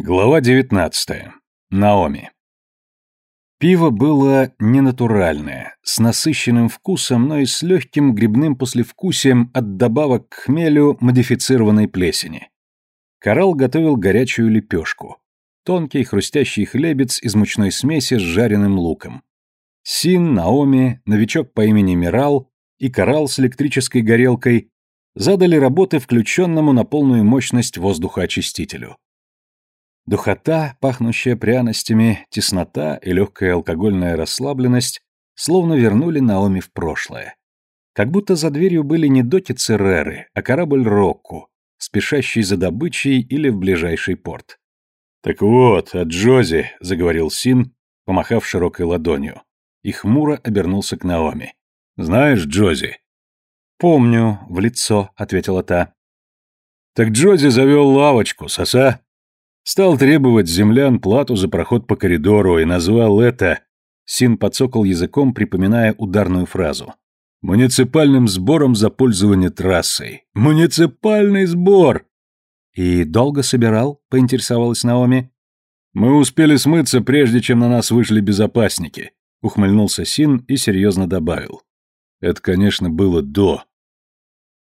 Глава 19. Наоми. Пиво было ненатуральное, с насыщенным вкусом, но и с легким грибным послевкусием от добавок к хмелю модифицированной плесени. Коралл готовил горячую лепешку. Тонкий хрустящий хлебец из мучной смеси с жареным луком. Син, Наоми, новичок по имени Мирал и Коралл с электрической горелкой задали работы включенному на полную мощность воздухоочистителю. Духота, пахнущая пряностями, теснота и легкая алкогольная расслабленность словно вернули Наоми в прошлое. Как будто за дверью были не доки Цереры, а корабль Рокку, спешащий за добычей или в ближайший порт. «Так вот, от Джози», — заговорил Син, помахав широкой ладонью, и хмуро обернулся к Наоми. «Знаешь Джози?» «Помню, в лицо», — ответила та. «Так Джози завел лавочку, соса?» Стал требовать землян плату за проход по коридору и назвал это... Син подсокал языком, припоминая ударную фразу. «Муниципальным сбором за пользование трассой. Муниципальный сбор!» «И долго собирал?» — поинтересовалась Наоми. «Мы успели смыться, прежде чем на нас вышли безопасники», — ухмыльнулся Син и серьезно добавил. «Это, конечно, было до».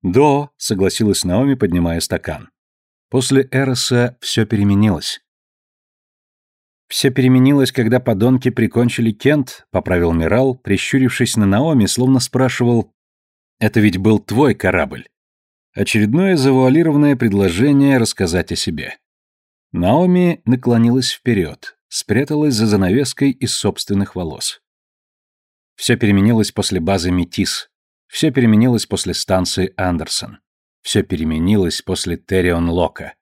«До», — согласилась Наоми, поднимая стакан. После Эроса все переменилось. «Все переменилось, когда подонки прикончили Кент», — поправил Мирал, прищурившись на Наоми, словно спрашивал, «Это ведь был твой корабль». Очередное завуалированное предложение рассказать о себе. Наоми наклонилась вперед, спряталась за занавеской из собственных волос. Все переменилось после базы Метис. Все переменилось после станции Андерсон. Все переменилось после Террион Лока.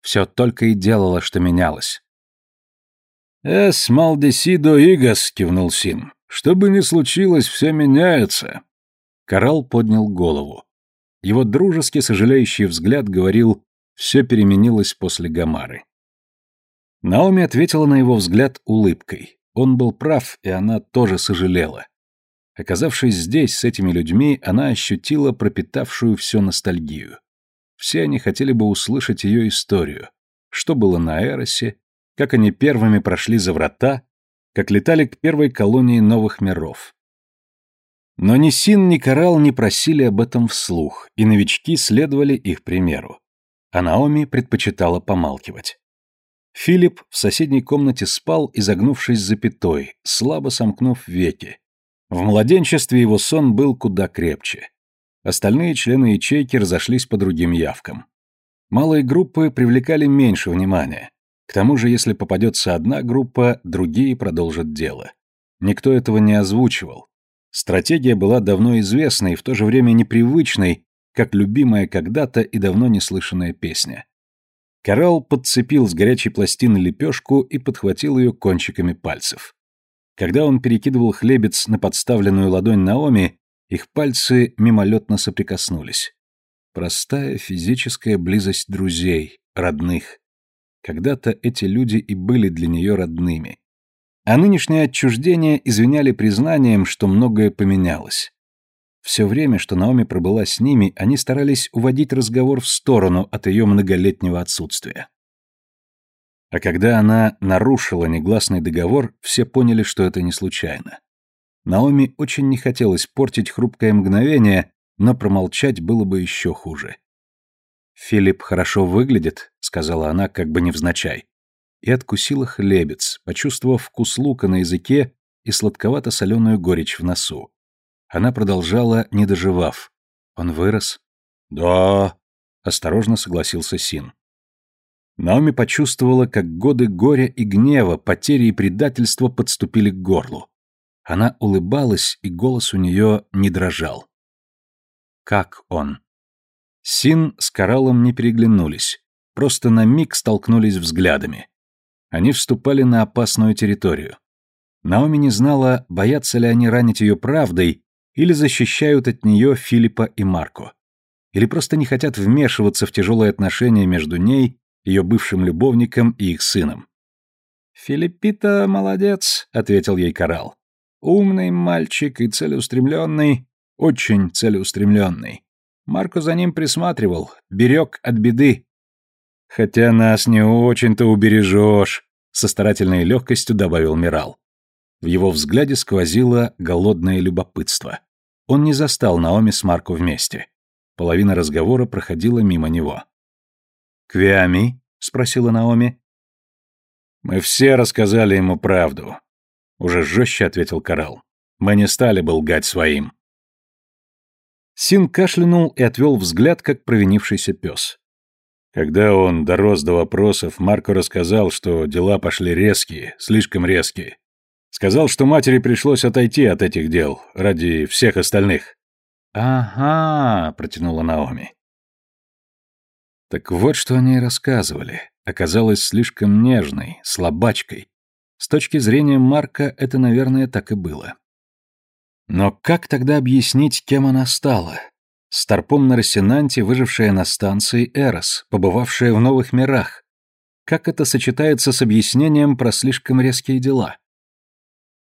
Все только и делало, что менялось. «Эс малдесидо игас», — кивнул Син. «Что бы ни случилось, все меняется». Коралл поднял голову. Его дружески сожалеющий взгляд говорил «все переменилось после Гамары». Наоми ответила на его взгляд улыбкой. Он был прав, и она тоже сожалела. Оказавшись здесь, с этими людьми, она ощутила пропитавшую все ностальгию. Все они хотели бы услышать ее историю. Что было на Эросе, как они первыми прошли за врата, как летали к первой колонии новых миров. Но ни Син, ни Коралл не просили об этом вслух, и новички следовали их примеру. А Наоми предпочитала помалкивать. Филипп в соседней комнате спал, изогнувшись запятой, слабо сомкнув веки, в младенчестве его сон был куда крепче. Остальные члены ячейки разошлись по другим явкам. Малые группы привлекали меньше внимания. К тому же, если попадется одна группа, другие продолжат дело. Никто этого не озвучивал. Стратегия была давно известной и в то же время непривычной, как любимая когда-то и давно неслышанная песня. Коралл подцепил с горячей пластины лепешку и подхватил ее кончиками пальцев. Когда он перекидывал хлебец на подставленную ладонь Наоми, их пальцы мимолетно соприкоснулись. Простая физическая близость друзей, родных. Когда-то эти люди и были для нее родными. А нынешнее отчуждение извиняли признанием, что многое поменялось. Все время, что Наоми пробыла с ними, они старались уводить разговор в сторону от ее многолетнего отсутствия. А когда она нарушила негласный договор, все поняли, что это не случайно. Наоми очень не хотелось портить хрупкое мгновение, но промолчать было бы еще хуже. «Филипп хорошо выглядит», — сказала она, как бы невзначай. И откусила хлебец, почувствовав вкус лука на языке и сладковато-соленую горечь в носу. Она продолжала, не доживав. «Он вырос?» «Да», — осторожно согласился Син. Наоми почувствовала, как годы горя и гнева, потери и предательства подступили к горлу. Она улыбалась, и голос у нее не дрожал. Как он? Син с Кораллом не переглянулись, просто на миг столкнулись взглядами. Они вступали на опасную территорию. Наоми не знала, боятся ли они ранить ее правдой или защищают от нее Филиппа и Марко. Или просто не хотят вмешиваться в тяжелые отношения между ней ее бывшим любовником и их сыном. «Филиппита молодец», — ответил ей Коралл. «Умный мальчик и целеустремленный, очень целеустремленный. Марко за ним присматривал, берег от беды». Хотя нас не очень-то убережешь, со старательной легкостью добавил Мирал. В его взгляде сквозило голодное любопытство. Он не застал Наоми с Марко вместе. Половина разговора проходила мимо него. «Квиами?» — спросила Наоми. «Мы все рассказали ему правду», — уже жестче ответил Коралл. «Мы не стали бы лгать своим». Син кашлянул и отвел взгляд, как провинившийся пес. Когда он дорос до вопросов, Марко рассказал, что дела пошли резкие, слишком резкие. Сказал, что матери пришлось отойти от этих дел ради всех остальных. «Ага», — протянула Наоми. Так вот, что они и рассказывали. Оказалась слишком нежной, слабачкой. С точки зрения Марка это, наверное, так и было. Но как тогда объяснить, кем она стала? Старпом на Рассенанте, выжившая на станции Эрос, побывавшая в новых мирах. Как это сочетается с объяснением про слишком резкие дела?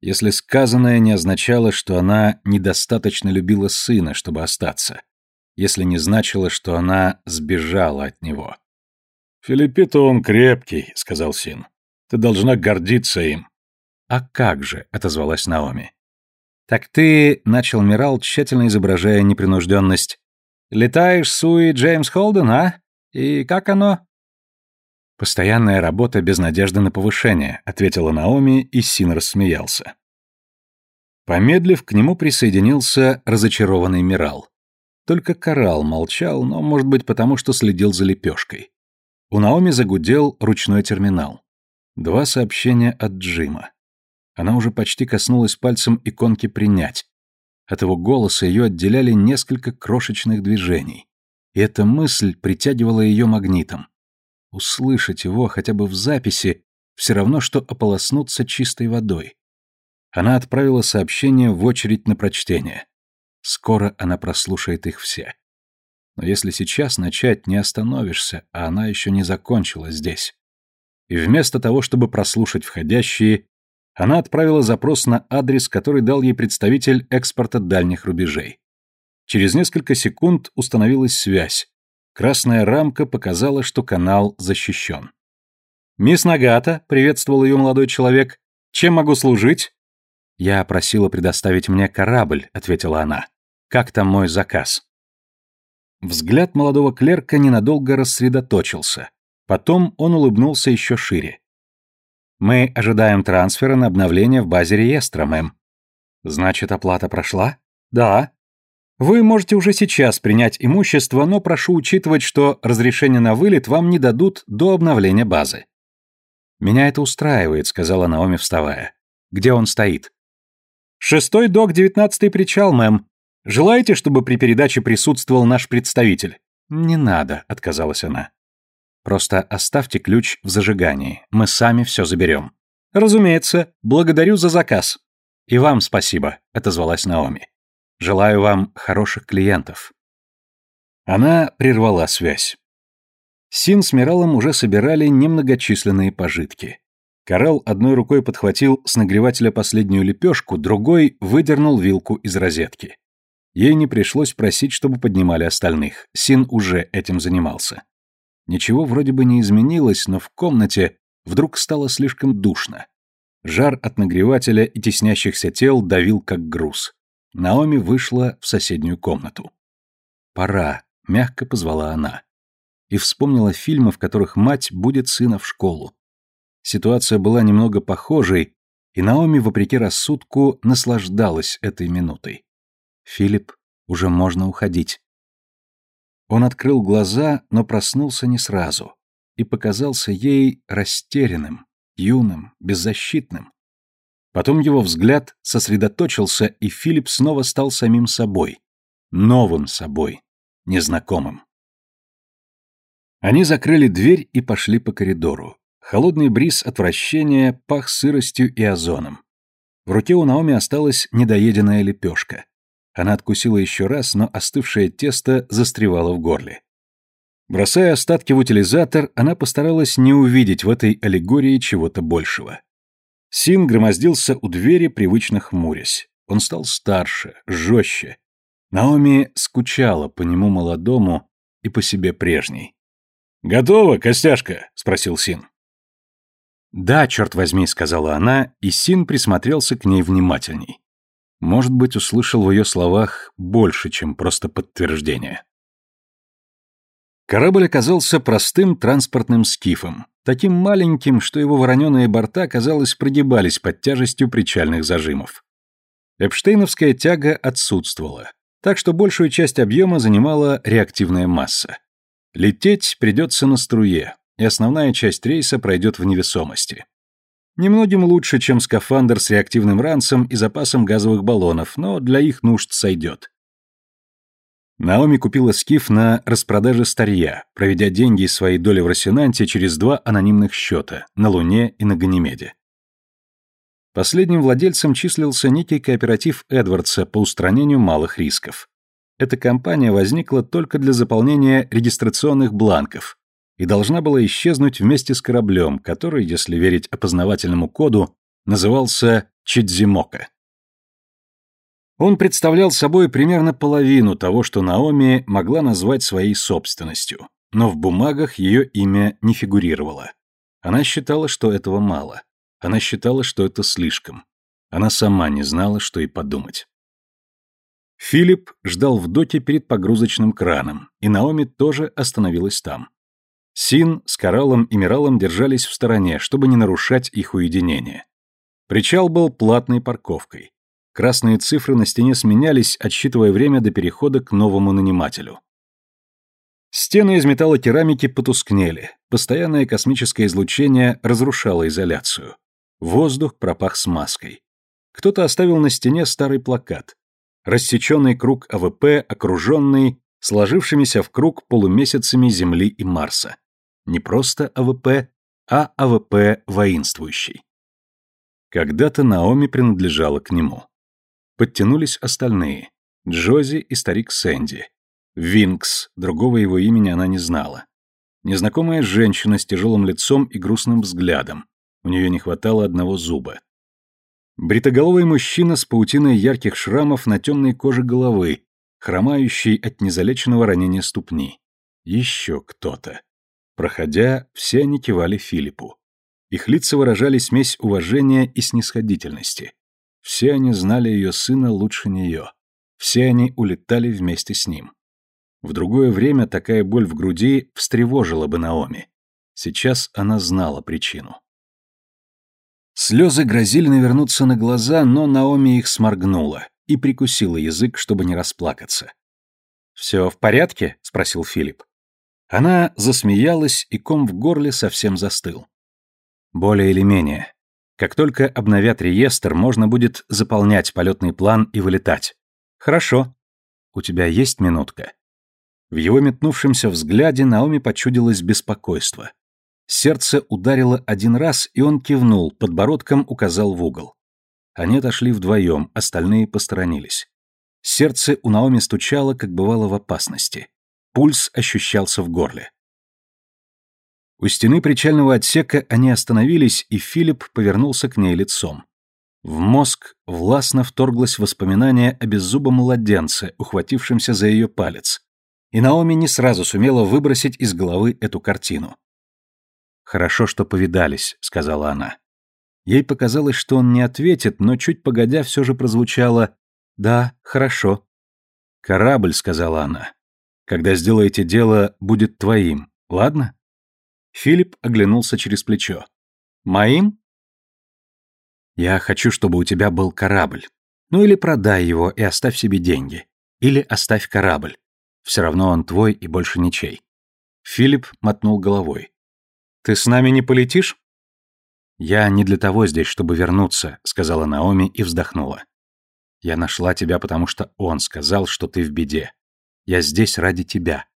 Если сказанное не означало, что она недостаточно любила сына, чтобы остаться, если не значило, что она сбежала от него. «Филиппито он крепкий», — сказал Син. «Ты должна гордиться им». «А как же», — отозвалась Наоми. «Так ты», — начал Мирал, тщательно изображая непринужденность, «летаешь суи Джеймс Холден, а? И как оно?» «Постоянная работа без надежды на повышение», — ответила Наоми, и Син рассмеялся. Помедлив, к нему присоединился разочарованный Мирал. Только Коралл молчал, но, может быть, потому что следил за лепешкой. У Наоми загудел ручной терминал. Два сообщения от Джима. Она уже почти коснулась пальцем иконки «Принять». От его голоса ее отделяли несколько крошечных движений. И эта мысль притягивала ее магнитом. Услышать его хотя бы в записи все равно, что ополоснуться чистой водой. Она отправила сообщение в очередь на прочтение. Скоро она прослушает их все. Но если сейчас начать, не остановишься, а она еще не закончила здесь. И вместо того, чтобы прослушать входящие, она отправила запрос на адрес, который дал ей представитель экспорта дальних рубежей. Через несколько секунд установилась связь. Красная рамка показала, что канал защищен. «Мисс Нагата», — приветствовал ее молодой человек, — «чем могу служить?» «Я просила предоставить мне корабль», — ответила она. Как там мой заказ?» Взгляд молодого клерка ненадолго рассредоточился. Потом он улыбнулся еще шире. «Мы ожидаем трансфера на обновление в базе реестра, мэм». «Значит, оплата прошла?» «Да». «Вы можете уже сейчас принять имущество, но прошу учитывать, что разрешение на вылет вам не дадут до обновления базы». «Меня это устраивает», — сказала Наоми, вставая. «Где он стоит?» «Шестой док, девятнадцатый причал, мэм. Желаете, чтобы при передаче присутствовал наш представитель? Не надо, отказалась она. Просто оставьте ключ в зажигании. Мы сами все заберем. Разумеется. Благодарю за заказ. И вам спасибо, отозвалась Наоми. Желаю вам хороших клиентов. Она прервала связь. Син с Миралом уже собирали немногочисленные пожитки. Коралл одной рукой подхватил с нагревателя последнюю лепешку, другой выдернул вилку из розетки. Ей не пришлось просить, чтобы поднимали остальных. Син уже этим занимался. Ничего вроде бы не изменилось, но в комнате вдруг стало слишком душно. Жар от нагревателя и теснящихся тел давил как груз. Наоми вышла в соседнюю комнату. «Пора», — мягко позвала она. И вспомнила фильмы, в которых мать будет сына в школу. Ситуация была немного похожей, и Наоми, вопреки рассудку, наслаждалась этой минутой. «Филипп, уже можно уходить». Он открыл глаза, но проснулся не сразу и показался ей растерянным, юным, беззащитным. Потом его взгляд сосредоточился, и Филипп снова стал самим собой, новым собой, незнакомым. Они закрыли дверь и пошли по коридору. Холодный бриз отвращения пах сыростью и озоном. В руке у Наоми осталась недоеденная лепешка. Она откусила еще раз, но остывшее тесто застревало в горле. Бросая остатки в утилизатор, она постаралась не увидеть в этой аллегории чего-то большего. Син громоздился у двери, привычно хмурясь. Он стал старше, жестче. Наоми скучала по нему молодому и по себе прежней. «Готово, Костяшка?» — спросил Син. «Да, черт возьми», — сказала она, и Син присмотрелся к ней внимательней. Может быть, услышал в ее словах больше, чем просто подтверждение. Корабль оказался простым транспортным скифом, таким маленьким, что его вороненые борта, казалось, прогибались под тяжестью причальных зажимов. Эпштейновская тяга отсутствовала, так что большую часть объема занимала реактивная масса. Лететь придется на струе, и основная часть рейса пройдет в невесомости. Немногим лучше, чем скафандр с реактивным ранцем и запасом газовых баллонов, но для их нужд сойдет. Наоми купила скиф на распродаже старья, проведя деньги из своей доли в Росинанте через два анонимных счета на Луне и на Ганимеде. Последним владельцем числился некий кооператив Эдвардса по устранению малых рисков. Эта компания возникла только для заполнения регистрационных бланков и должна была исчезнуть вместе с кораблем, который, если верить опознавательному коду, назывался Чидзимока. Он представлял собой примерно половину того, что Наоми могла назвать своей собственностью, но в бумагах ее имя не фигурировало. Она считала, что этого мало. Она считала, что это слишком. Она сама не знала, что и подумать. Филипп ждал в доке перед погрузочным краном, и Наоми тоже остановилась там. Син с Кораллом и Миралом держались в стороне, чтобы не нарушать их уединение. Причал был платной парковкой. Красные цифры на стене сменялись, отсчитывая время до перехода к новому нанимателю. Стены из металлокерамики потускнели, постоянное космическое излучение разрушало изоляцию. Воздух пропах смазкой. Кто-то оставил на стене старый плакат рассеченный круг АВП, окруженный сложившимися в круг полумесяцами Земли и Марса. Не просто АВП, а АВП воинствующий. Когда-то Наоми принадлежала к нему. Подтянулись остальные. Джози и старик Сэнди. Винкс, другого его имени она не знала. Незнакомая женщина с тяжелым лицом и грустным взглядом. У нее не хватало одного зуба. Бритоголовый мужчина с паутиной ярких шрамов на темной коже головы, хромающий от незалеченного ранения ступни. Еще кто-то. Проходя, все они кивали Филиппу. Их лица выражали смесь уважения и снисходительности. Все они знали ее сына лучше нее. Все они улетали вместе с ним. В другое время такая боль в груди встревожила бы Наоми. Сейчас она знала причину. Слезы грозили навернуться на глаза, но Наоми их сморгнула и прикусила язык, чтобы не расплакаться. «Все в порядке?» — спросил Филипп. Она засмеялась, и ком в горле совсем застыл. «Более или менее. Как только обновят реестр, можно будет заполнять полетный план и вылетать. Хорошо. У тебя есть минутка?» В его метнувшемся взгляде Наоми почудилось беспокойство. Сердце ударило один раз, и он кивнул, подбородком указал в угол. Они отошли вдвоем, остальные посторонились. Сердце у Наоми стучало, как бывало в опасности. Пульс ощущался в горле. У стены причального отсека они остановились, и Филипп повернулся к ней лицом. В мозг властно вторглось воспоминание о беззубом младенце, ухватившемся за ее палец. И Наоми не сразу сумела выбросить из головы эту картину. «Хорошо, что повидались», — сказала она. Ей показалось, что он не ответит, но чуть погодя все же прозвучало «Да, хорошо». «Корабль», — сказала она. «Когда сделаете дело, будет твоим, ладно?» Филипп оглянулся через плечо. «Моим?» «Я хочу, чтобы у тебя был корабль. Ну или продай его и оставь себе деньги. Или оставь корабль. Все равно он твой и больше ничей». Филипп мотнул головой. Ты с нами не полетишь? Я не для того здесь, чтобы вернуться, сказала Наоми и вздохнула. Я нашла тебя, потому что он сказал, что ты в беде. Я здесь ради тебя.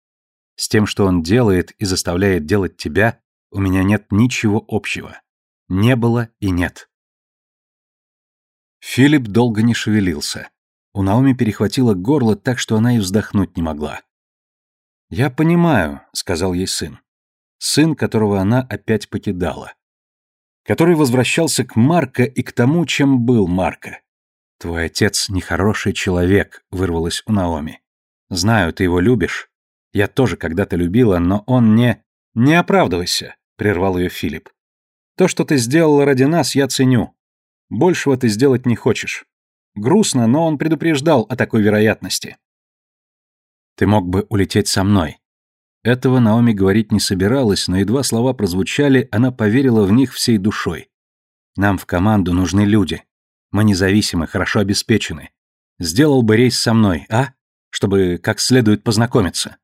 С тем, что он делает и заставляет делать тебя, у меня нет ничего общего. Не было и нет. Филипп долго не шевелился. У Наоми перехватило горло так, что она и вздохнуть не могла. «Я понимаю», — сказал ей сын сын, которого она опять покидала. Который возвращался к Марко и к тому, чем был Марко. «Твой отец нехороший человек», — вырвалось у Наоми. «Знаю, ты его любишь. Я тоже когда-то любила, но он не...» «Не оправдывайся», — прервал ее Филипп. «То, что ты сделала ради нас, я ценю. Большего ты сделать не хочешь. Грустно, но он предупреждал о такой вероятности». «Ты мог бы улететь со мной». Этого Наоми говорить не собиралась, но едва слова прозвучали, она поверила в них всей душой. «Нам в команду нужны люди. Мы независимы, хорошо обеспечены. Сделал бы рейс со мной, а? Чтобы как следует познакомиться».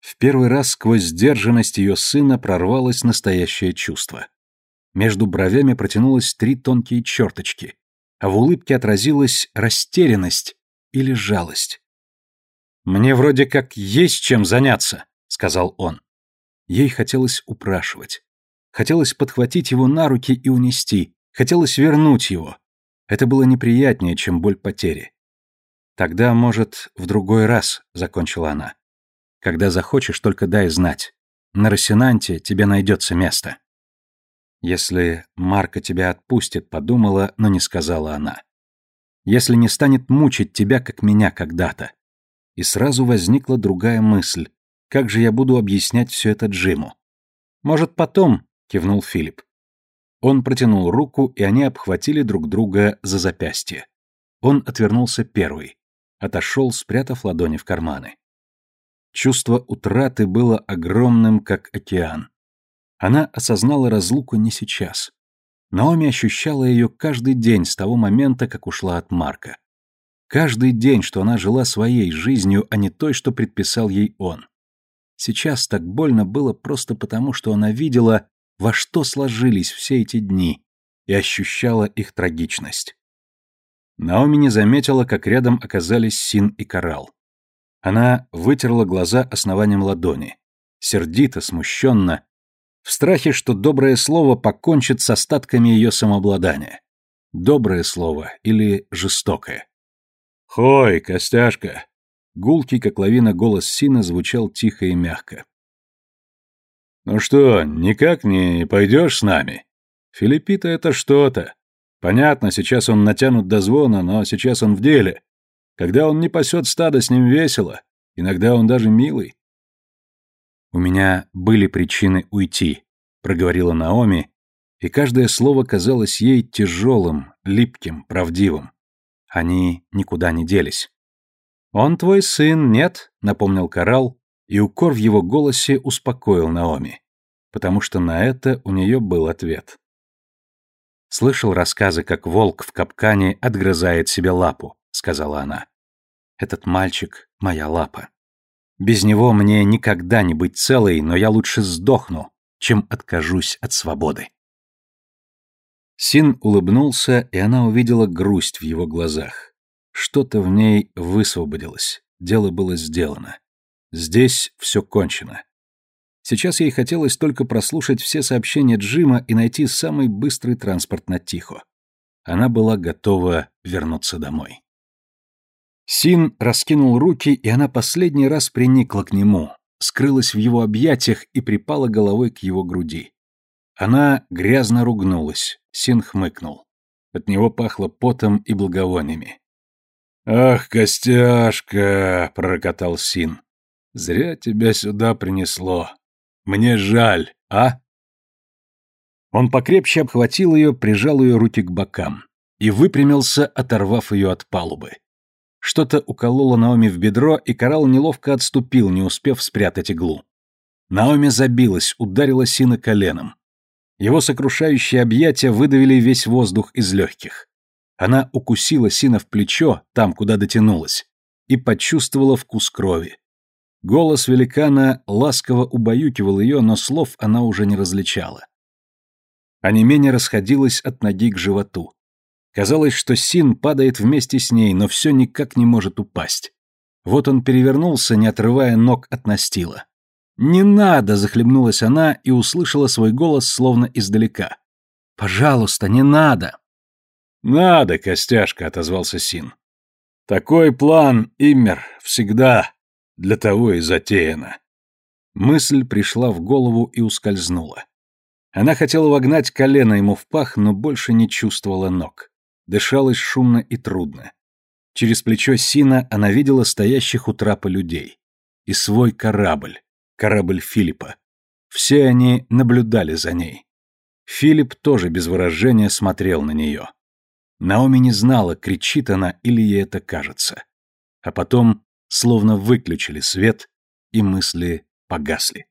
В первый раз сквозь сдержанность ее сына прорвалось настоящее чувство. Между бровями протянулось три тонкие черточки, а в улыбке отразилась растерянность или жалость. «Мне вроде как есть чем заняться», — сказал он. Ей хотелось упрашивать. Хотелось подхватить его на руки и унести. Хотелось вернуть его. Это было неприятнее, чем боль потери. «Тогда, может, в другой раз», — закончила она. Когда захочешь, только дай знать. На Росинанте тебе найдется место. Если Марка тебя отпустит, подумала, но не сказала она. Если не станет мучить тебя, как меня когда-то. И сразу возникла другая мысль. Как же я буду объяснять все это Джиму? Может, потом, кивнул Филипп. Он протянул руку, и они обхватили друг друга за запястье. Он отвернулся первый, отошел, спрятав ладони в карманы. Чувство утраты было огромным, как океан. Она осознала разлуку не сейчас. Наоми ощущала ее каждый день с того момента, как ушла от Марка. Каждый день, что она жила своей жизнью, а не той, что предписал ей он. Сейчас так больно было просто потому, что она видела, во что сложились все эти дни, и ощущала их трагичность. Наоми не заметила, как рядом оказались Син и Коралл. Она вытерла глаза основанием ладони. Сердито, смущенно. В страхе, что доброе слово покончит с остатками ее самообладания. Доброе слово или жестокое. «Хой, костяшка!» Гулкий, как лавина, голос Сина звучал тихо и мягко. «Ну что, никак не пойдешь с нами? Филиппита это что-то. Понятно, сейчас он натянут до звона, но сейчас он в деле. Когда он не пасет стадо, с ним весело. Иногда он даже милый. «У меня были причины уйти», — проговорила Наоми, и каждое слово казалось ей тяжелым, липким, правдивым. Они никуда не делись. «Он твой сын, нет?» — напомнил Коралл, и укор в его голосе успокоил Наоми, потому что на это у нее был ответ. Слышал рассказы, как волк в капкане отгрызает себе лапу. — сказала она. «Этот мальчик — моя лапа. Без него мне никогда не быть целой, но я лучше сдохну, чем откажусь от свободы». Син улыбнулся, и она увидела грусть в его глазах. Что-то в ней высвободилось, дело было сделано. Здесь все кончено. Сейчас ей хотелось только прослушать все сообщения Джима и найти самый быстрый транспорт на Тихо. Она была готова вернуться домой. Син раскинул руки, и она последний раз приникла к нему, скрылась в его объятиях и припала головой к его груди. Она грязно ругнулась, Син хмыкнул. От него пахло потом и благовониями. «Ах, костяшка!» — пророкотал Син. «Зря тебя сюда принесло. Мне жаль, а?» Он покрепче обхватил ее, прижал ее руки к бокам и выпрямился, оторвав ее от палубы. Что-то укололо Наоми в бедро, и Коралл неловко отступил, не успев спрятать иглу. Наоми забилась, ударила Сина коленом. Его сокрушающие объятия выдавили весь воздух из легких. Она укусила Сина в плечо, там, куда дотянулась, и почувствовала вкус крови. Голос великана ласково убаюкивал ее, но слов она уже не различала. А не менее расходилась от ноги к животу. Казалось, что Син падает вместе с ней, но все никак не может упасть. Вот он перевернулся, не отрывая ног от настила. «Не надо!» — захлебнулась она и услышала свой голос словно издалека. «Пожалуйста, не надо!» «Надо, костяшка!» — отозвался Син. «Такой план, Иммер, всегда для того и затеяно». Мысль пришла в голову и ускользнула. Она хотела вогнать колено ему в пах, но больше не чувствовала ног. Дышалось шумно и трудно. Через плечо Сина она видела стоящих у трапа людей. И свой корабль, корабль Филиппа. Все они наблюдали за ней. Филипп тоже без выражения смотрел на нее. Наоми не знала, кричит она или ей это кажется. А потом словно выключили свет, и мысли погасли.